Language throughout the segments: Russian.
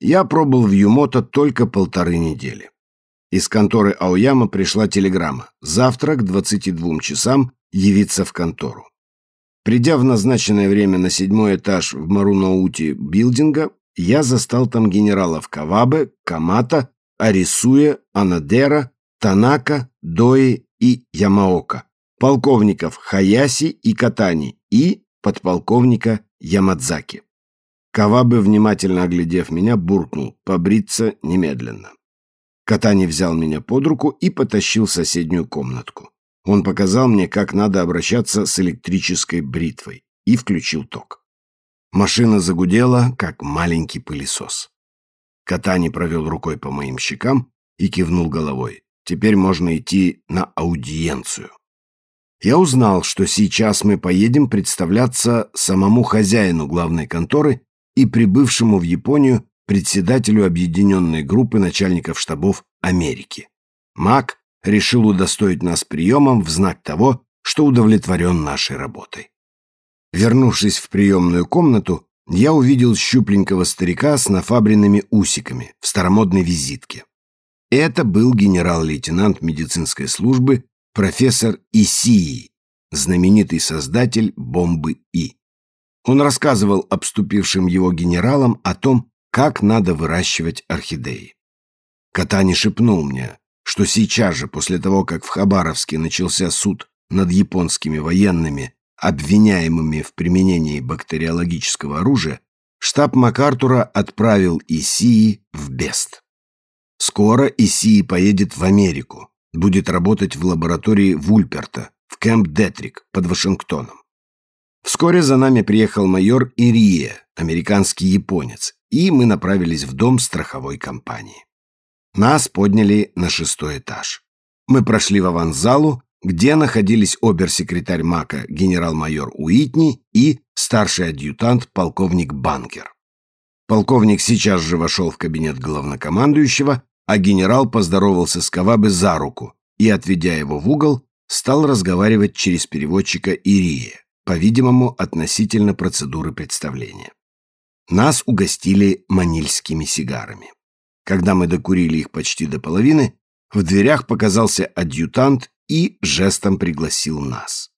Я пробыл в Юмото только полторы недели. Из конторы Аояма пришла телеграмма. Завтра к 22 часам явиться в контору. Придя в назначенное время на седьмой этаж в Марунаути билдинга, я застал там генералов Кавабе, Камата, Арисуя, Анадера, Танака, Дои и Ямаока, полковников Хаяси и Катани и подполковника Ямадзаки. Кавабе, внимательно оглядев меня, буркнул «побриться немедленно». Катани взял меня под руку и потащил в соседнюю комнатку. Он показал мне, как надо обращаться с электрической бритвой, и включил ток. Машина загудела, как маленький пылесос. Катани провел рукой по моим щекам и кивнул головой. Теперь можно идти на аудиенцию. Я узнал, что сейчас мы поедем представляться самому хозяину главной конторы и прибывшему в Японию председателю объединенной группы начальников штабов Америки. Мак решил удостоить нас приемом в знак того, что удовлетворен нашей работой. Вернувшись в приемную комнату, я увидел щупленького старика с нафабренными усиками в старомодной визитке. Это был генерал-лейтенант медицинской службы профессор Исии, знаменитый создатель бомбы И. Он рассказывал обступившим его генералам о том, как надо выращивать орхидеи. Катани шепнул мне, что сейчас же, после того, как в Хабаровске начался суд над японскими военными, обвиняемыми в применении бактериологического оружия, штаб МакАртура отправил Исии в Бест. Скоро Исии поедет в Америку, будет работать в лаборатории Вульперта, в Кэмп Детрик под Вашингтоном. Вскоре за нами приехал майор Ирия, американский японец, и мы направились в дом страховой компании. Нас подняли на шестой этаж. Мы прошли в аванзалу, где находились обер-секретарь МАКа генерал-майор Уитни и старший адъютант полковник Банкер. Полковник сейчас же вошел в кабинет главнокомандующего, а генерал поздоровался с Кавабе за руку и, отведя его в угол, стал разговаривать через переводчика Ирия, по-видимому, относительно процедуры представления. Нас угостили манильскими сигарами. Когда мы докурили их почти до половины, в дверях показался адъютант и жестом пригласил нас.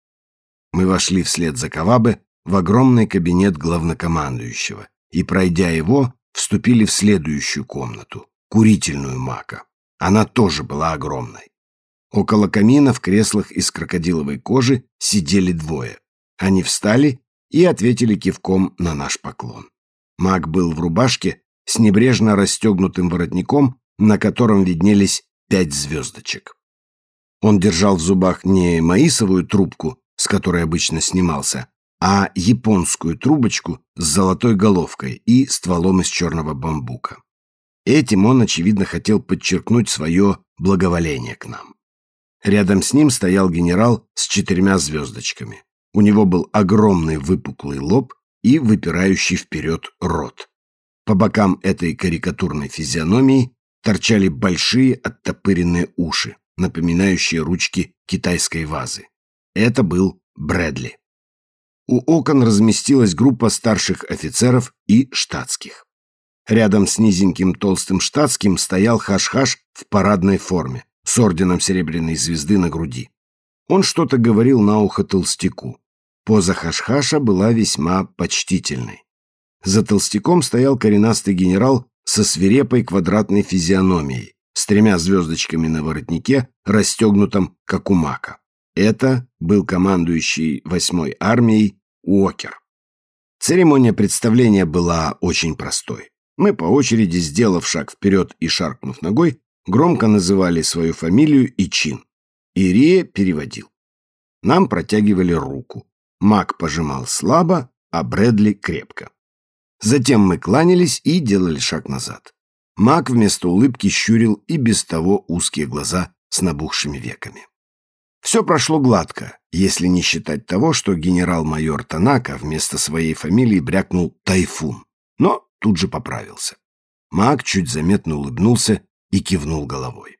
Мы вошли вслед за Кавабе в огромный кабинет главнокомандующего и, пройдя его, вступили в следующую комнату, курительную мака. Она тоже была огромной. Около камина в креслах из крокодиловой кожи сидели двое. Они встали и ответили кивком на наш поклон. Маг был в рубашке с небрежно расстегнутым воротником, на котором виднелись пять звездочек. Он держал в зубах не маисовую трубку, с которой обычно снимался, а японскую трубочку с золотой головкой и стволом из черного бамбука. Этим он, очевидно, хотел подчеркнуть свое благоволение к нам. Рядом с ним стоял генерал с четырьмя звездочками. У него был огромный выпуклый лоб и выпирающий вперед рот. По бокам этой карикатурной физиономии торчали большие оттопыренные уши, напоминающие ручки китайской вазы. Это был Брэдли. У окон разместилась группа старших офицеров и штатских. Рядом с низеньким толстым штатским стоял Хаш-Хаш в парадной форме, с орденом Серебряной Звезды на груди. Он что-то говорил на ухо толстяку. Поза Хаш-Хаша была весьма почтительной. За толстяком стоял коренастый генерал со свирепой квадратной физиономией, с тремя звездочками на воротнике, расстегнутом, как у мака. Это был командующий восьмой армией Уокер. Церемония представления была очень простой. Мы по очереди, сделав шаг вперед и шаркнув ногой, громко называли свою фамилию и чин. Ирия переводил. Нам протягивали руку. Мак пожимал слабо, а Брэдли крепко. Затем мы кланялись и делали шаг назад. Мак вместо улыбки щурил и без того узкие глаза с набухшими веками. Все прошло гладко, если не считать того, что генерал-майор Танака вместо своей фамилии брякнул «Тайфун», но тут же поправился. Мак чуть заметно улыбнулся и кивнул головой.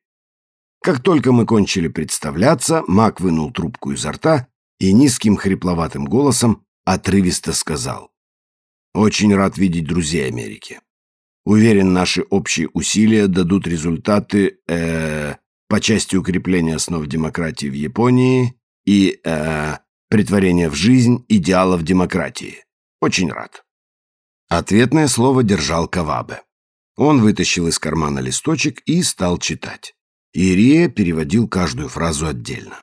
Как только мы кончили представляться, Мак вынул трубку изо рта и низким хрипловатым голосом отрывисто сказал очень рад видеть друзей Америки. Уверен, наши общие усилия дадут результаты э, по части укрепления основ демократии в Японии и э, притворения в жизнь идеалов демократии. Очень рад. Ответное слово держал Кавабе. Он вытащил из кармана листочек и стал читать. Ирия переводил каждую фразу отдельно.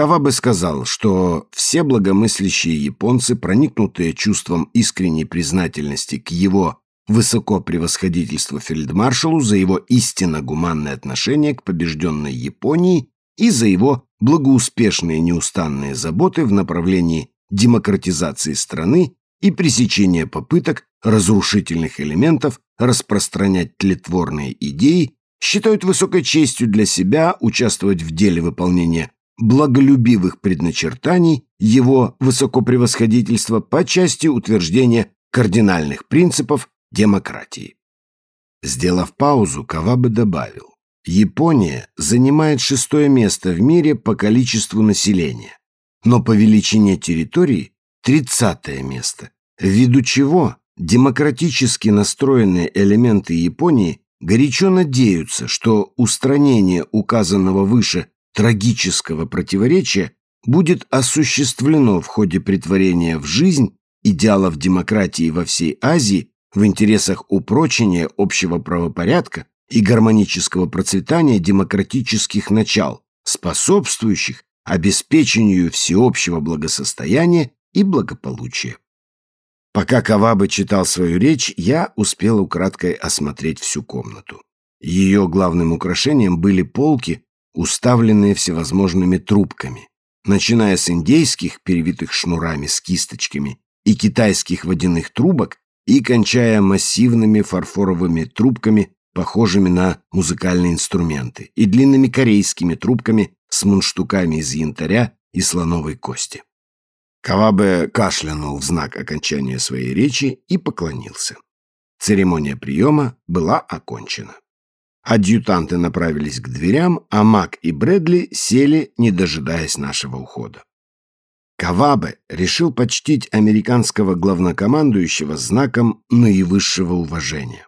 Кавабе сказал, что все благомыслящие японцы, проникнутые чувством искренней признательности к его высокопревосходительству фельдмаршалу за его истинно гуманное отношение к побежденной Японии и за его благоуспешные неустанные заботы в направлении демократизации страны и пресечения попыток разрушительных элементов распространять тлетворные идеи, считают высокой честью для себя участвовать в деле выполнения благолюбивых предначертаний его высокопревосходительства по части утверждения кардинальных принципов демократии. Сделав паузу, Кавабе добавил, Япония занимает шестое место в мире по количеству населения, но по величине территории тридцатое место, ввиду чего демократически настроенные элементы Японии горячо надеются, что устранение указанного выше трагического противоречия будет осуществлено в ходе притворения в жизнь идеалов демократии во всей Азии в интересах упрочения общего правопорядка и гармонического процветания демократических начал, способствующих обеспечению всеобщего благосостояния и благополучия. Пока Кавабы читал свою речь, я успел украдкой осмотреть всю комнату. Ее главным украшением были полки, уставленные всевозможными трубками, начиная с индейских, перевитых шнурами с кисточками, и китайских водяных трубок, и кончая массивными фарфоровыми трубками, похожими на музыкальные инструменты, и длинными корейскими трубками с мундштуками из янтаря и слоновой кости. Кавабе кашлянул в знак окончания своей речи и поклонился. Церемония приема была окончена. Адъютанты направились к дверям, а Мак и Брэдли сели, не дожидаясь нашего ухода. Кавабе решил почтить американского главнокомандующего знаком наивысшего уважения.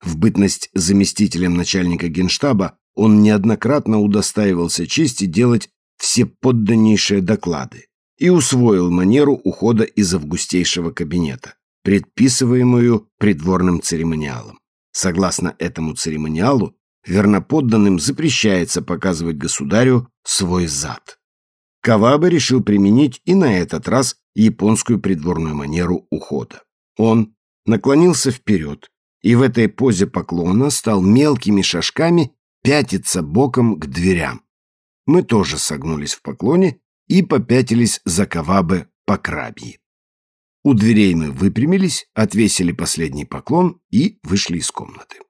В бытность заместителем начальника генштаба он неоднократно удостаивался чести делать все подданнейшие доклады и усвоил манеру ухода из августейшего кабинета, предписываемую придворным церемониалом. Согласно этому церемониалу, верноподданным запрещается показывать государю свой зад. Кавабе решил применить и на этот раз японскую придворную манеру ухода. Он наклонился вперед и в этой позе поклона стал мелкими шажками пятиться боком к дверям. Мы тоже согнулись в поклоне и попятились за Кавабе по крабьи. У дверей мы выпрямились, отвесили последний поклон и вышли из комнаты.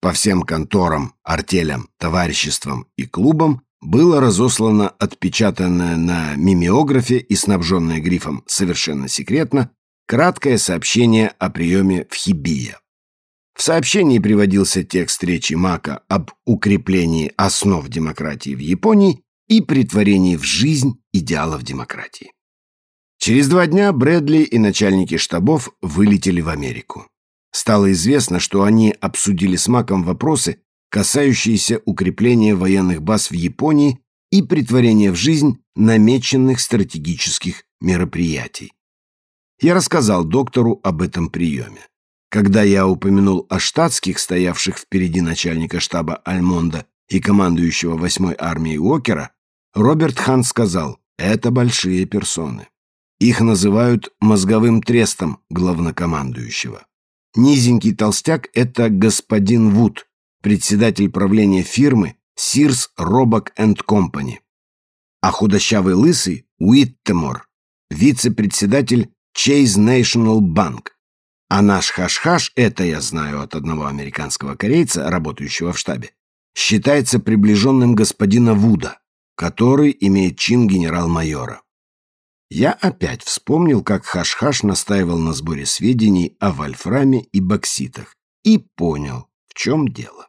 По всем конторам, артелям, товариществам и клубам было разослано отпечатанное на мимеографе и снабженное грифом «Совершенно секретно» краткое сообщение о приеме в Хибия. В сообщении приводился текст речи Мака об укреплении основ демократии в Японии и притворении в жизнь идеалов демократии. Через два дня Брэдли и начальники штабов вылетели в Америку. Стало известно, что они обсудили с Маком вопросы, касающиеся укрепления военных баз в Японии и притворения в жизнь намеченных стратегических мероприятий. Я рассказал доктору об этом приеме. Когда я упомянул о штатских, стоявших впереди начальника штаба Альмонда и командующего 8-й армией Уокера, Роберт Хан сказал, это большие персоны. Их называют мозговым трестом главнокомандующего. Низенький толстяк – это господин Вуд, председатель правления фирмы Sears Roebuck Company, а худощавый лысый Уиттемор, вице-председатель Chase National Bank. А наш хаш-хаш, это я знаю от одного американского корейца, работающего в штабе, считается приближенным господина Вуда, который имеет чин генерал-майора. Я опять вспомнил, как Хаш-Хаш настаивал на сборе сведений о вольфраме и бокситах и понял, в чем дело.